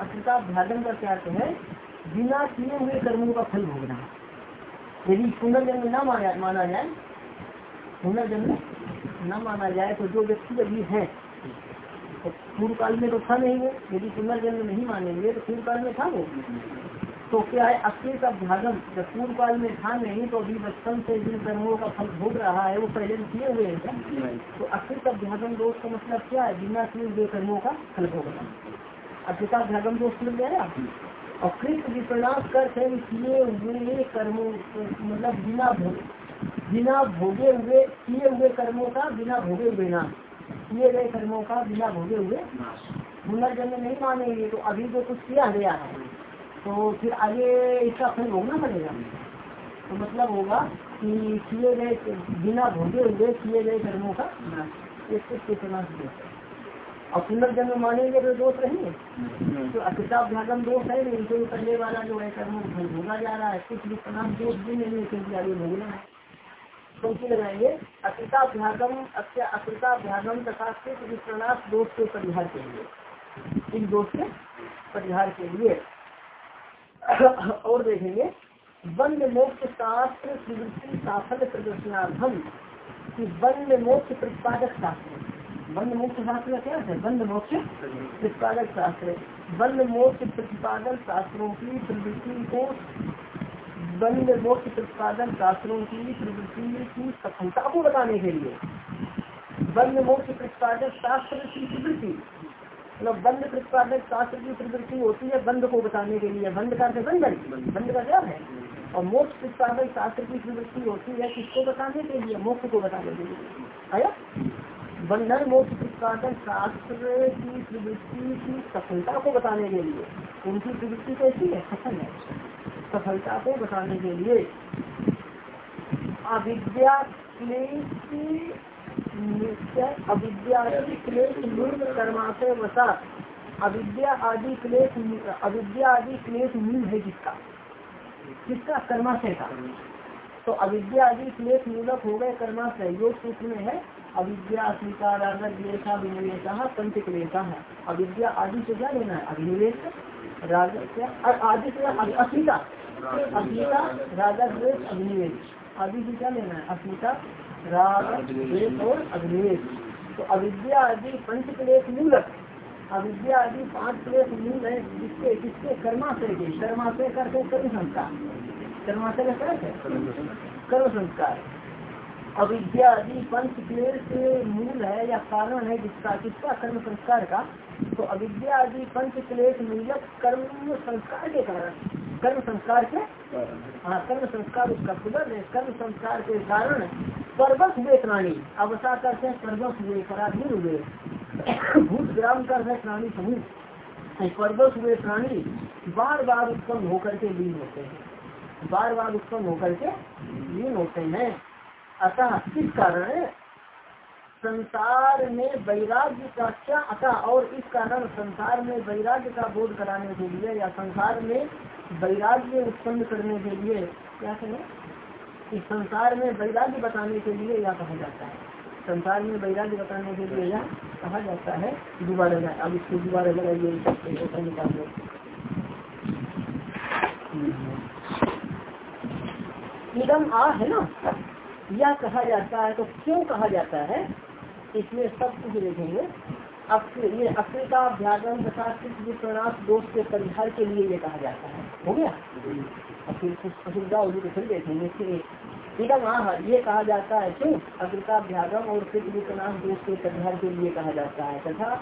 Speaker 1: अकृताभ्यागम का क्या है? बिना किए हुए कर्मों का फल भोगना। यदि पुनर्जन्म न माना माना जाए। पुनर्जन्म न माना जाए तो जो व्यक्ति अभी है तो पूर्व काल में तो था नहीं वो यदि पुनर्जन्म नहीं मानेंगे तो पूर्व काल में था वो। तो क्या है अक्षय का भागम जब पूर्व काल में था नहीं तो अभी बचपन से जिन कर्मों का फल भोग रहा है वो पहले किए हुए हैं क्या? तो अक्षय का भागम दोष का मतलब क्या है? बिना किए हुए कर्मों का फल भोगना अक्षय का भागम दोष मिल गया कृष्ण विप्रणाश कर किए हुए कर्मों मतलब बिना भोगे बिना भोगे हुए, किए हुए कर्मों का बिना भोगे हुए नाश। किए गए कर्मों का बिना भोगे हुए पुनर्जन्म नहीं मानेंगे तो अभी जो कुछ किया गया है। तो फिर आगे इसका फल भोगना पड़ेगा। तो मतलब होगा कि किए गए, बिना भोगे हुए किए गए कर्मों का नाश। एक नाश और पुनर्जन्म मानेंगे तो दोष रहेंगे तो अकृताभ्यागम दोष है नहीं तो करने वाला जो है कर्म भोगा जा रहा है कुछ भी प्रणाम दोष भी नहीं है क्योंकि आगे भोगना है। पंक्ति लगाएँगे अकृताभ्यागम अकृताभ्यागम तथा विप्रनाश दोष के परिहार के लिए। इन दोष के परिहार के लिए। और देखेंगे बंद मोक्ष शास्त्र साफल प्रदर्शनार्थम की बंद मोक्ष प्रतिपादक शास्त्र। बंद मोक्ष शास्त्र का क्या है? बंद मोक्ष प्रतिपादक शास्त्र बंद मोक्ष प्रतिपादन शास्त्रों की प्रवृत्ति को बंद मोक्ष प्रतिपादन शास्त्रों की प्रवृत्ति की सफलता को बताने के लिए। बंद मोक्ष प्रतिपादक शास्त्र की प्रवृत्ति। मतलब बंद प्रतिपादक शास्त्र की प्रवृत्ति होती है बंद को बताने के लिए। बंद का बंधन। बंद का क्या है? और मोक्ष प्रतिपादक शास्त्र की प्रवृत्ति होती है किसको बताने के लिए? मोक्ष को बताने के लिए। आया? बंधन मोक्ष प्रतिपादन शास्त्र की प्रवृत्ति की सफलता को बताने के लिए। उनकी प्रवृत्ति कैसी है? सफल है। सफलता को बताने के लिए। अविद्या अविद्या क्लेश मूल कर्माशय वसा। अविद्या आदि क्लेश अविद्या आदि क्लेश मूल है किसका? किसका? कर्माशय का। तो अविद्या आदि क्लेश मूलक हो गए कर्माशय। योग सूत्र में है अविद्या अस्मिता रागद्वेशा विनिवेश पंच क्लेशा है। अविद्या आदि से क्या लेना है? अभिनिवेश राग आदि से अस्मिता। अस्मिता रागद्वेश अभिनिवेश। आदि से क्या लेना है? अस्मिता, राग द्वेश और अभिनिवेश। तो अविद्या आदि पंच क्लेश मूलक अविद्या आदि पाँच क्लेश मूल है, जिसके किसके कर्माशय के कर्माशय करते कर्म संस्कार। कर्माशय का कर्म संस्कार। अविद्या आदि पंच क्लेश मूल है या कारण है जिसका किसका कर्म संस्कार का तो अविद्या आदि पंच क्लेश मूलक कर्म संस्कार के कारण कर्म संस्कार के हाँ कर्म संस्कार उसका सुबह है कर्म संस्कार के कारण हुए प्राणी अवसा करते हैं पर्वत हुए पराधीन हुए भूत ग्राम कर है प्राणी समूह पर्वत हुए प्राणी बार बार उत्पन्न होकर के लीन होते हैं। बार बार उत्पन्न होकर के लीन होते हैं। अतः किस कारण संसार में वैराग्य का क्या? अतः और इस कारण संसार में वैराग्य का बोध कराने के लिए या संसार में वैराग्य उत्पन्न करने के लिए क्या कहें? इस संसार में वैराग्य बताने के लिए यह कहा जाता है? संसार में वैराग्य बताने के लिए यह कहा जाता है? दोबारा जाए। अब इसको दोबारा लगाइए। निकाल आ है ना? यह कहा जाता है तो क्यों कहा जाता है? इसमें सब कुछ देखेंगे। ये अक्रिताभ्यागम तथा विप्रणाश दोष के परिहार के लिए ये कहा जाता है। हो गया? और ये कहा जाता है क्यों? अग्रताभ्यागम और कृत विप्रणाश दोष के परिहार के लिए कहा जाता है। तथा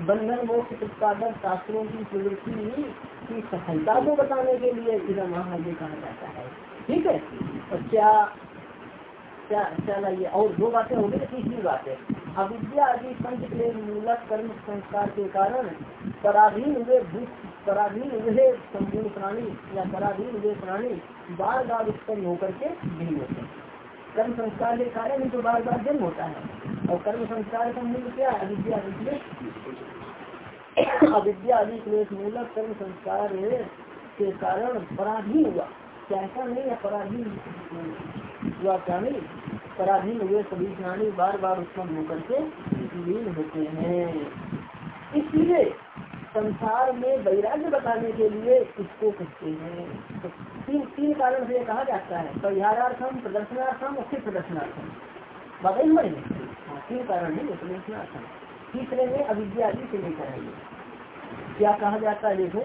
Speaker 1: बंधन, मोक्ष उत्पादक शास्त्रों की प्रवृत्ति की सफलता को बताने के लिए इधम हाँ ये कहा जाता है। ठीक है? और क्या क्या और दो बातें होगी तो तीसरी बात। है अविद्या आदि पंच के मूलक कर्म संस्कार के कारण पराधीन हुए पराधीन हुए संपूर्ण प्राणी या पराधीन हुए प्राणी बार बार उत्पन्न होकर के भिन्न होते हैं। कर्म संस्कार के कारण ही तो बार बार जन्म होता है। और कर्म संस्कार का मूल क्या है? अविद्या अविद्या आदि क्लेश मूलक कर्म संस्कार के कारण पराधीन हुआ। क्या ऐसा नहीं है? पराधीन। हुआ प्राणी पराधीन हुए सभी प्राणी बार बार उत्पन्न होकर के लीन होते हैं। इसलिए संसार में वैराग्य बताने के लिए इसको कहते हैं। तो तीन तीन कारण से कहा जाता है। परिहारार्थम, प्रदर्शनार्थम और फिर प्रदर्शनार्थम बताइए बड़े हाँ तीन कारण है प्रदर्शनार्थम। तीसरे में अविद्या से लेकर आइए। क्या कहा जाता है देखो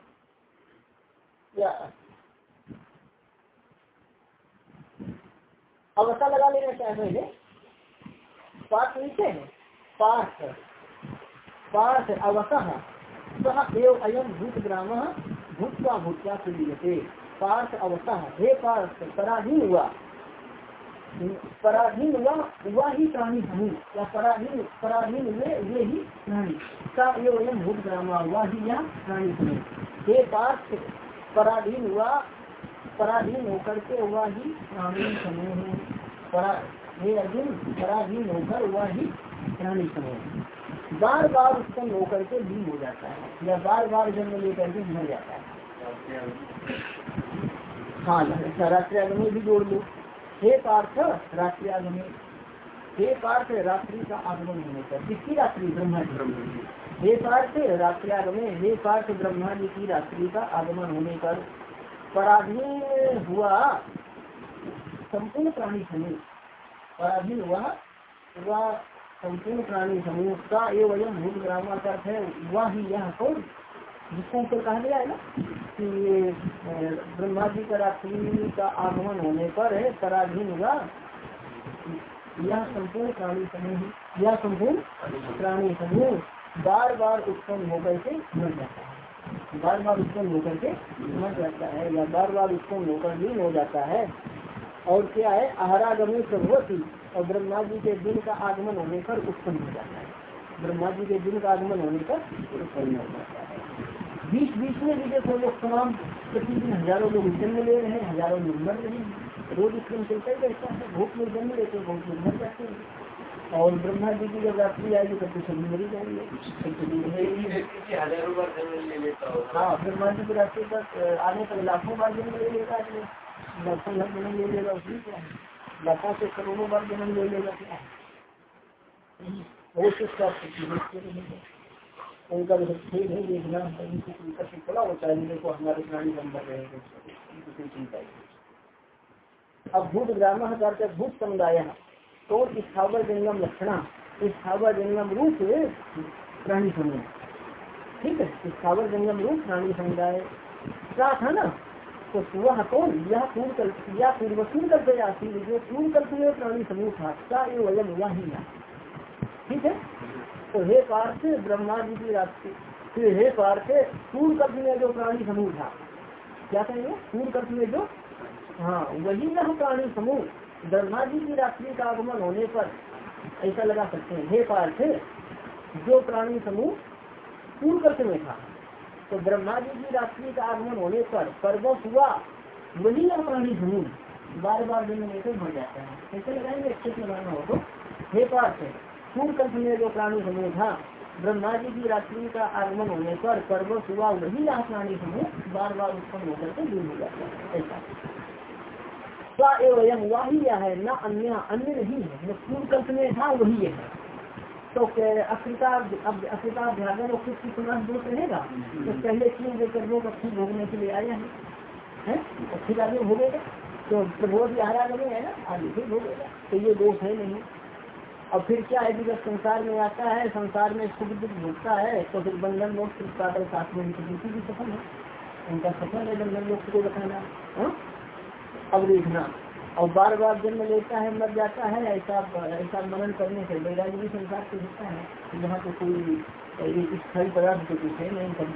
Speaker 1: या अवस्था लगा लेना चाहे पहले पाठ नीचे है। पाठ पाठ अवसह सह एव अयम भूत ग्राम भूतवा भूतवा क्रियते। पार्थ अवसह हे। पार्थ पराधीन हुआ। पराधीन हुआ हुआ ही प्राणी समूह या पराधीन पराधीन हुए वे ही प्राणी। का एवं भूत ग्राम हुआ ही यह प्राणी समूह हे पार्थ पराधीन हुआ, पराधीन होकर के हुआ ही प्राणी समूह अर्जुन, पराधीन होकर हुआ ही प्राणी समूह बार बार उत्पन्न होकर के भी हो जाता है, या बार बार जन्म लेकर के मर जाता है। हाँ रात्रि आगमे भी जोड़ लो। हे पार्थ, रात्रि आगमे हे पार्थ, रात्रि का आगमन होने पर। किसकी रात्रि? ब्रह्मा हे पार्थ रात्रियागमे हे पार्थ ब्रह्मा जी की रात्रि का आगमन होने पर पराधीन हुआ संपूर्ण प्राणी समूह। पराधीन हुआ वह संपूर्ण प्राणी समूह का ये वज़न भूत ग्रामा का है, वह ही यह कौन? जिसको ऊपर कहा गया है ना कि ब्रह्मा जी का रात्रि का आगमन होने पर है पराधीन हुआ। यह संपूर्ण प्राणी समूह, यह संपूर्ण प्राणी समूह। बार बार उत्पन्न होकर के मर जाता है। बार बार उत्पन्न होकर के मर जाता है या बार बार उत्पन्न होकर लीन हो जाता है। और क्या है? आहारागमी प्रभुवती और ब्रह्मा जी के दिन का आगमन होने पर उत्पन्न हो जाता है। ब्रह्मा जी के दिन का आगमन होने पर उत्पन्न हो जाता है। बीच बीच में भी देखो लोग तमाम प्रतिदिन हज़ारों लोग जन्म ले रहे हैं, हज़ारों लोग मर रहे हैं। रोज क्रम चलता ही रहता है भूख लोग जन्म लेते हैं बहुत लोग मर जाते हैं। और ब्रह्मा जी की जब रात्रि आएगी तब तो सभी मरी जाएँगे। हाँ ब्रह्मा जी की रात्रि तक आने तक लाखों बार जन्म ले लेगा लाखों लाख जन्म ले लेगा उसमें क्या? है लाखों से करोड़ों बार जन्म ले लेगा क्या? है वो शिक्षा उनका जो खेल है देखना उनका थोड़ा होता है देखो हमारे प्राणी नंबर रहेंगे चिंता अब भूत ग्राम का भूत समुदाय तो स्थावर जंगम लक्षणा स्थावर जंगम रूप प्राणी समूह ठीक है? स्थावर जंगम रूप प्राणी समुदाय। क्या था ना? तो वह कौन यह पूर्व या पूर्वसूर कल्प जाती जो पूर्व कल्प प्राणी समूह था क्या ये वज़न हुआ ही। ना ठीक है? तो हे पार्थ ब्रह्मा जी की रात्रि, फिर हे पार्थ पूर्व कल्प में जो प्राणी समूह था, क्या कहेंगे पूर्व कल्प में जो हाँ वही यह प्राणी समूह। ब्रह्मा जी की रात्रि का आगमन होने पर ऐसा लगा सकते हैं, हे पार्थ, जो प्राणी समूह पूर्व कल्प में था तो ब्रह्मा जी की रात्रि का आगमन होने पर पर्वत हुआ, वही यह प्राणी समूह बार बार दिन जन्म लेकर भर जाता है। ऐसे लगाएँगे, अच्छे से लगाना हो तो हे पार्थ पूर्व कल्प में जो प्राणी समूह था ब्रह्मा जी की रात्रि का आगमन होने पर पर्व सुबह वही यह प्राणी समूह बार बार उत्पन्न होकर के दूर हो जाता है। ऐसा। स्व एवं वही है न अन्य अन्य नहीं है जो पूर्व में था वही है। तो अफ्रीका अफ्रीका और कुछ की समाज दोष रहेगा? तो पहले तीन लेकर लोग अच्छी भोगने के लिए आया है। अच्छी आदमी भोगेगा। तो प्रभु भी आरागमी है ना? आगे भी भोगेगा। तो ये दोष है नहीं। और फिर क्या है कि जब संसार में आता है, संसार में सुख दुख भोगता है तो फिर बंधन लोग फिर साथ में उनकी भी सफल है। उनका सफल है बंधन लोग को बताना अब देखना। और बार बार जन्म लेता है, मर जाता है, ऐसा ऐसा मनन करने से वैराग्य भी संसार से होता है। यहाँ तो कोई स्थायी पदार्थ तो कुछ है नहीं, सब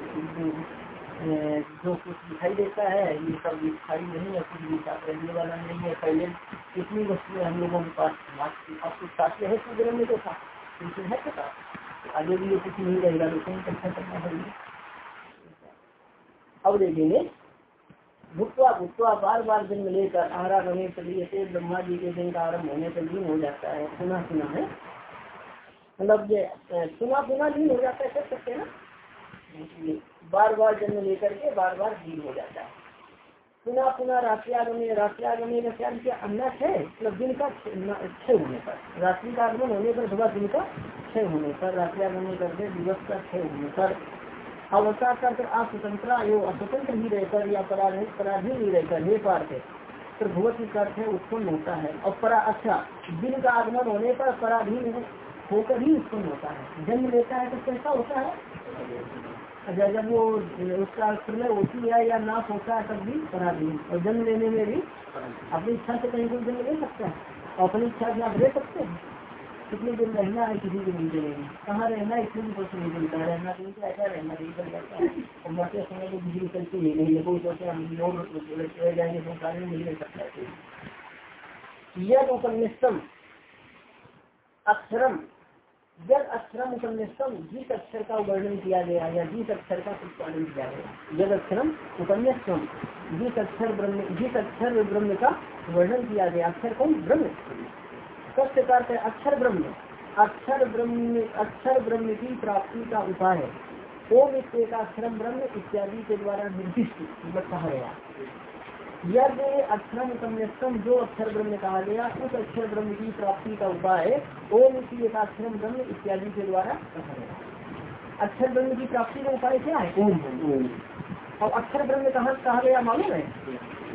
Speaker 1: जो कुछ दिखाई देता है, ये सब स्थायी नहीं है कुछ भी साथ रहने वाला नहीं है। पहले कितनी वस्तुएँ हम लोगों के पास अब कुछ साथ है सूर्य में तो था। लेकिन है पता आगे भी ये कुछ नहीं रहेगा तो कहीं इकट्ठा करना पड़ेगा अब देखेंगे। भुटवा भुटवा बार बार जन्म लेकर आरा रमे चलिए से ब्रह्मा जी के दिन का आरंभ होने पर लीन हो जाता है, सुना सुना है। मतलब सुना सुना लीन हो जाता है, कह सकते ना? बार बार जन्म लेकर के बार बार लीन हो जाता है। पुनः पुनः रात्रियागमे रात्रियागमे का क्या किया अन्ना है? मतलब दिन का क्षय होने पर रात्रि का आगमन होने पर सुबह दिन का क्षय होने पर, रात्रियागमन करते दिवस का क्षय होने पर अवसाद कर आप स्वतंत्र यो अस्वतंत्र ही रहकर या पराधीन पराधीन ही रहकर हे। पार्थ तो का अर्थ है उत्पन्न होता है। और परा अच्छा दिन का आगमन होने पर पराधीन होकर ही उत्पन्न होता है। जन्म लेता है तो कैसा होता है? अच्छा जब वो, उसका प्रलय होती है या नाश होता है, तब भी पराधीन। और जन्म लेने में भी अपनी इच्छा से कहीं कोई जन्म ले सकता है। अपनी इच्छा से आप ले सकते हैं। कितने दिन रहना है किसी को नहीं चलेगी कहाँ रहना है, इसमें भी कुछ नहीं मिलता। रहना तो उनसे ऐसा, रहना नहीं चल जाता है और मरते समय तो बिजली चलती ही नहीं है। कोई सोचे, हम लोग रह जाएँगे संसार में नहीं रह सकता यद उपनिष्ठम अक्षरम जब अक्षरम उपन्यासम जिस अक्षर का वर्णन किया गया या जिस अक्षर का प्रतिपादन किया गया। जब अक्षरम उपन्यासम जिस अक्षर ब्रह्म, जिस अक्षर ब्रह्म का वर्णन किया गया, अक्षर कौन? ब्रह्म। कष्ट करते अक्षर ब्रह्म। अक्षर ब्रह्म अक्षर ब्रह्म की प्राप्ति का उपाय है। ओम अक्षर ब्रह्म इत्यादि के द्वारा निर्दिष्ट मतलब कहा गया। यद अक्षरम उपन्यासम जो अक्षर ब्रह्म कहा गया उस अक्षर ब्रह्म की प्राप्ति का उपाय ओम अक्षरम ब्रह्म इत्यादि के द्वारा कहा गया। अक्षर ब्रह्म की प्राप्ति का उपाय क्या है? ओम और अक्षर ब्रह्म कहा कहा गया मालूम है?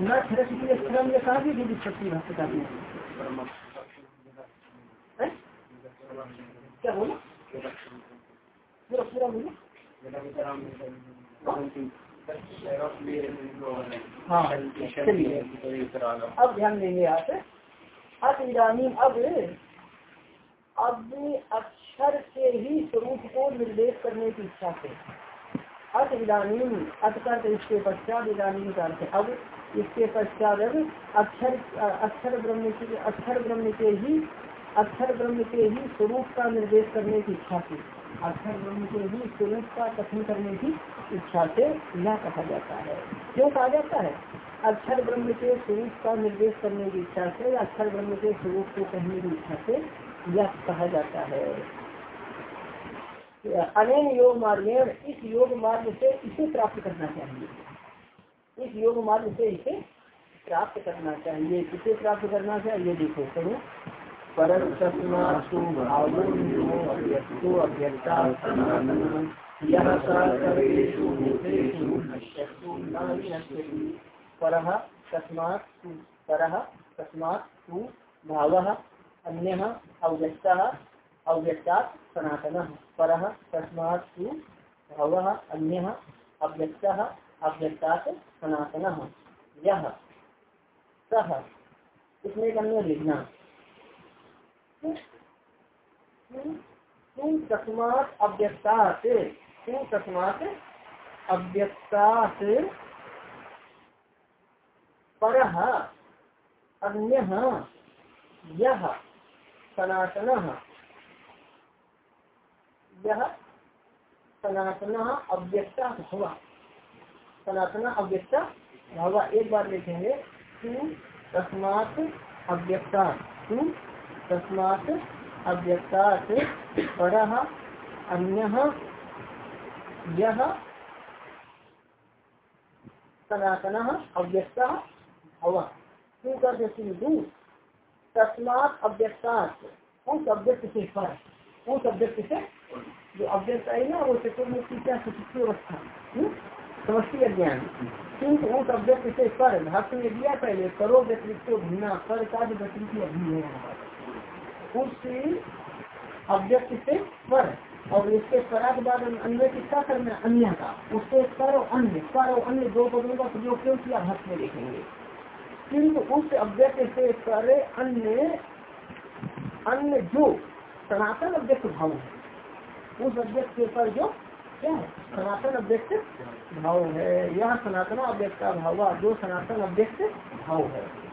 Speaker 1: न क्षर अक्षरम ये कहा भी विपत्ति भक्त का क्या पूरा हाँ। अब ध्यान देंगे आप अब इधानी अब अब अक्षर से ही स्वरूप को निर्देश करने की इच्छा से। अत इधानी अत इसके पश्चात इधानी का अर्थ अब इसके पश्चात अब अक्षर अक्षर ब्रह्म के अक्षर ब्रह्म के ही अक्षर ब्रह्म के ही स्वरूप का निर्देश करने की इच्छा से अक्षर ब्रह्म के ही स्वरूप का कथन करने की इच्छा से यह कहा जाता है। क्यों कहा जाता है? अक्षर ब्रह्म के स्वरूप का निर्देश करने की इच्छा से या अक्षर ब्रह्म के स्वरूप को कहने की इच्छा से यह कहा जाता है। अनेक योग मार्ग इस योग मार्ग से इसे प्राप्त करना चाहिए। इस योग मार्ग से इसे प्राप्त करना चाहिए। किसे प्राप्त करना चाहिए? देखो करो परम तस्मासु भावो अभ्यक्ता पर तस्मात् पर तस्मात् भाव अन्य अव्यक्ता अव्यक्ता सनातन। पर तस्मात् भाव अन्य अव्यक्ता अव्यक्ता सनातन। यह सह इसमें एक लिखना तस्मात अव्यक्तात् तस्मात अव्यक्तात्। पर, अन्य यह सनातन। यह सनातन सनातन एक बार देखेंगे तू तस्मात अव्यक्ता। तू तस्मात अव्यक्ता पर सनातन अव्यक्ता हवा क्यों कर तस्मात उस अव्यक्त से पर। उस अव्यक्त से जो अव्यक्त आई ना, वो चतुर्मुखी क्या अवस्था हम्म? अज्ञान। किंतु उस अव्यक्त से पर। ने दिया पहले, करो व्यतिरिक्त भिन्ना, पर का जो व्यतिरिक्त अभिन्न है। उस अव्यक्त से पर और इसके परा के बाद अन्य किसका करना अन्य का। उसके पर और अन्य पर और अन्य दो पदों का प्रयोग क्यों किया? भक्त में देखेंगे। किंतु उस अव्यक्त से पर अन्य अन्य जो सनातन अव्यक्त भाव है, उस अव्यक्त के पर जो क्या है? सनातन अव्यक्त भाव है। यह सनातन अव्यक्त का भाव जो सनातन अव्यक्त भाव है।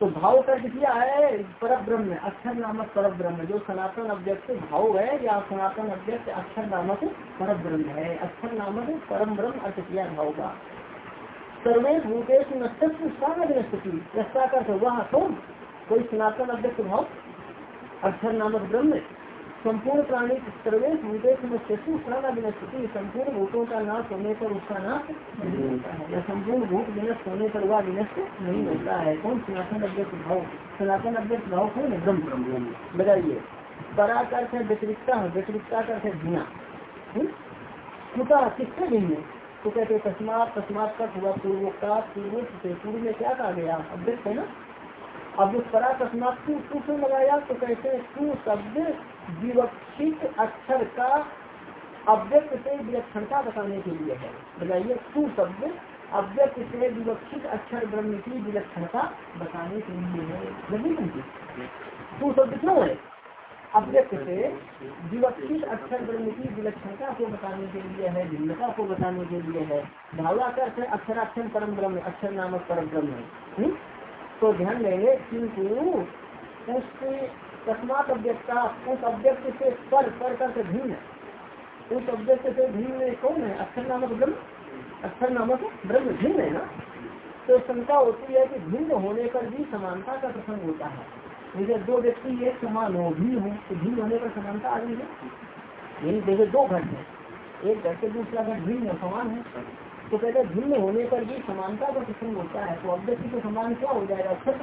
Speaker 1: तो भाव का किया है पर ब्रह्म अक्षर नामक पर ब्रह्म जो सनातन अभ्यक्त भाव है या सनातन अभ्यक्त अक्षर नामक पर ब्रह्म है। अक्षर नामक परम ब्रह्म अर्थ किया भाव का। सर्वे भूतेश कर वह कौन? कोई सनातन अव्यक्त भाव? अक्षर नामक ब्रह्म। संपूर्ण प्राणी सर्वे भूतेश नष्टि विनस्पति संपूर्ण भूतों का नाश होने पर उसका नाश नहीं होता है। संपूर्ण भूत विनष्ट होने पर वह विनष्ट नहीं होता है। कौन? सनातन अव्यक्त भाव। सनातन अव्यक्त भाव कौन ब्रह्म। बताइए। पराकर से व्यतिरिक्ता व्यतिरिक्ता कर से भिना किससे भिन्न तो कहते तस्मात तस्मात का हुआ पूर्वोक्ता पूर्व से पूर्व में क्या कहा गया? अव्यक्त है ना? अब जो परा तस्मात से लगाया तो कहते हैं तू शब्द विवक्षित अक्षर का अव्यक्त से विलक्षणता बताने के लिए है। बताइए तू शब्द अव्यक्त से विवक्षित अक्षर ब्रह्म की विलक्षणता बताने के लिए है। तू शब्द क्यों है? अव्यक्त से विवक्षित अक्षर ब्रह्म की विलक्षणता को बताने के लिए है, भिन्नता को बताने के लिए है। भावाकर से अक्षराक्षर परम ब्रह्म, अक्षर नामक परम ब्रह्म। हम्म? तो ध्यान देंगे, किंतु उसके तस्मात अव्यक्ता, उस अव्यक्त से पर पर कर भिन्न। उस अव्यक्त से भिन्न कौन है? अक्षर नामक ब्रह्म? अक्षर नामक ब्रह्म भिन्न है ना? तो शंका होती है कि भिन्न होने पर भी समानता का प्रसंग होता है। जैसे दो व्यक्ति एक समान हो भिन्न हो तो भिन्न होने पर समानता आ रही है। यही जैसे दो घट है। एक घर से दूसरा घट भिन्न समान है। तो कहते भिन्न होने पर भी समानता का प्रसंग होता है तो अव्यक्ति को समान क्या हो जाएगा? अक्षर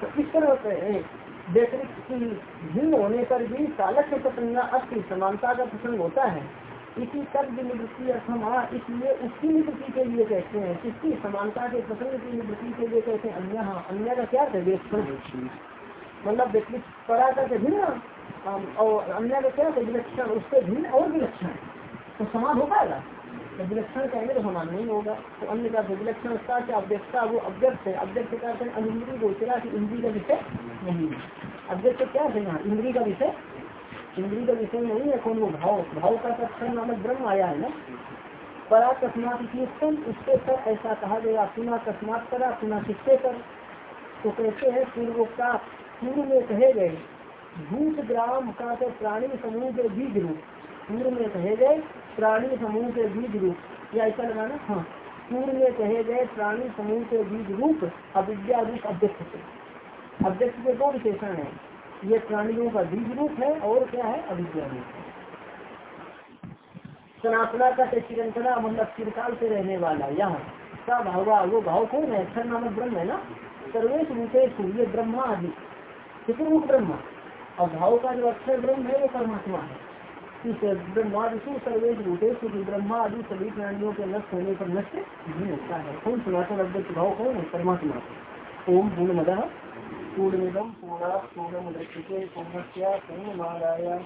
Speaker 1: तो इस तरह से व्यतिरिक्त भिन्न होने पर भी चालक के प्रसंग अस्थि समानता का प्रसंग होता है। इसी तर्क निवृत्ति अर्थम इसलिए उसकी निवृत्ति के लिए कहते हैं, किसकी? समानता के प्रसंग की निवृत्ति के लिए कहते हैं अन्य अन्य का क्या है मतलब व्यक्ति परा का भिन्न और अन्य का क्या है विलक्षण उससे भिन्न और विलक्षण तो समान हो पाएगा? तो विलक्षण कहेंगे तो समान नहीं होगा। तो अन्य का उसका क्या अव्यक्ता वो अव्यक्त है। अव्यक्त का अनुन्द्री गोचरा की इंद्री का विषय नहीं है। अव्यक्त क्या है यहाँ? इंद्री का विषय? इंद्री का विषय नहीं है, कौन वो भाव? भाव का तत्न नामक ब्रह्म आया है ना? परा तस्मात उसके पर ऐसा कहा गया, पुनः तस्मात करा, पुनः किससे कर। तो कहते हैं, पूर्वोक्ता का पूर्व में कहे गए, भूत ग्राम का तो प्राणी समूह के बीज रूप। पूर्व में कहे गए प्राणी समूह के बीज रूप। या ऐसा लगाना? हाँ। पूर्व में कहे गए प्राणी समूह के बीज रूप अविद्या रूप अध्यक्ष से अध्यक्ष के दो विशेषण है। ये प्राणियों का बीज रूप है और क्या है? अविद्या रूप सनातना का चिरंतना मतलब चिरकाल से रहने वाला यह। का भावा वो भाव कौन है? अक्षर नामक ब्रह्म है ना? सर्वेश रूपेश ये ब्रह्मा आदि। चतुर्मुख ब्रह्मा? और भाव का जो अक्षर ब्रह्म है, वो परमात्मा है। ब्रह्मादिशु सर्वेश भूतेश ब्रह्मा आदि सभी प्राणियों के नष्ट होने पर नष्ट नहीं होता है। कौन सुनाता अद्वैत भाव कौन? है परमात्मा। ओम पूर्ण मद पूर्णमिदम पूरा पूर्णम दृष्टि पूर्ण क्या पूर्ण महाराया